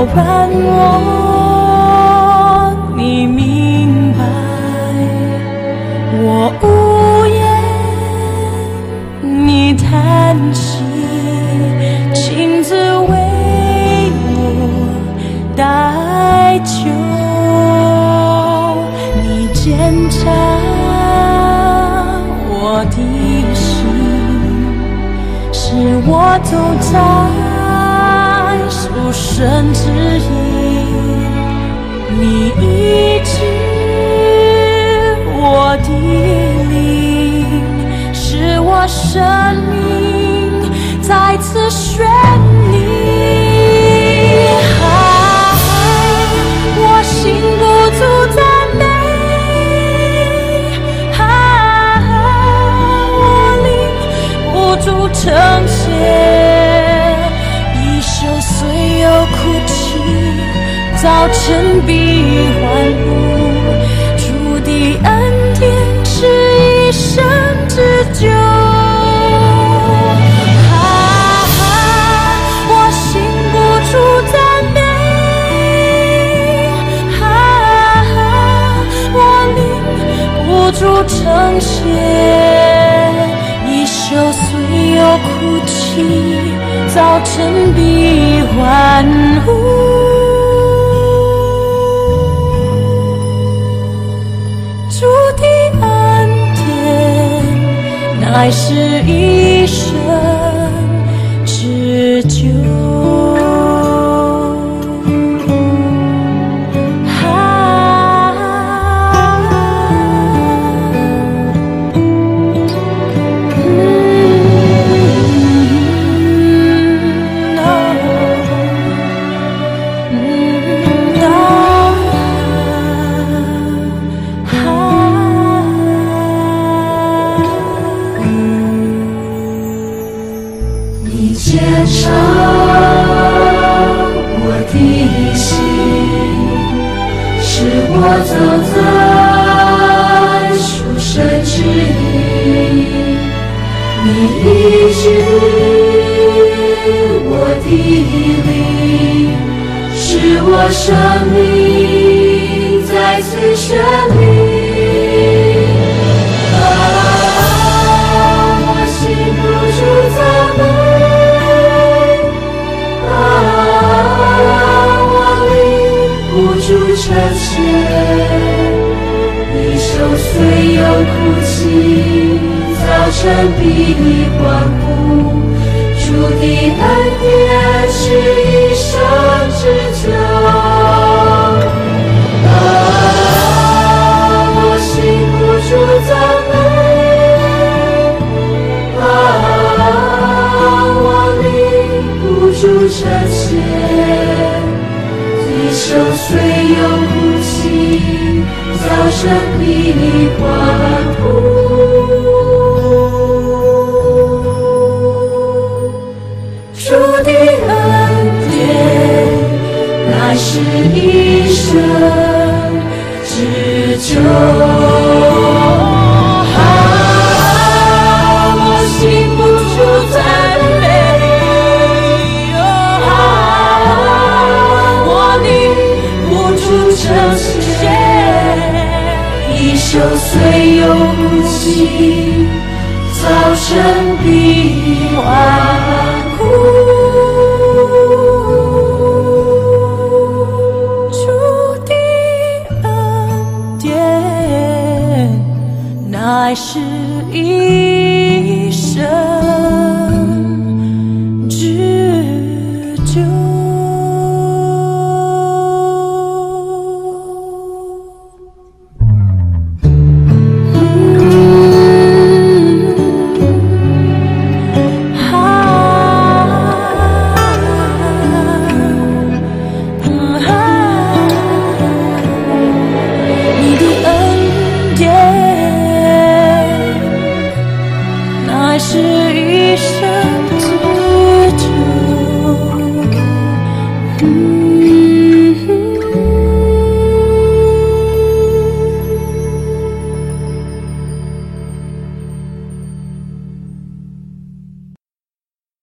我盼望，你明白，我无言，你叹息，亲自为我代求，你检查我的心，是我走在。无声指引，你医治我的灵，使我生命再次宣早晨必欢呼，主的恩典是一生之久。哈哈，我心不住赞美，哈哈，我灵不住称谢，一宿虽有哭泣，早晨必欢一生知酒。你坚守我的心，使我走在书生之翼；你医治我的灵，使我生命再次绚丽。早晨必欢呼。主的恩典是一生之久。这些一生虽有哭泣，早晨必欢呼。就虽有哭泣，早晨必欢爱是一生。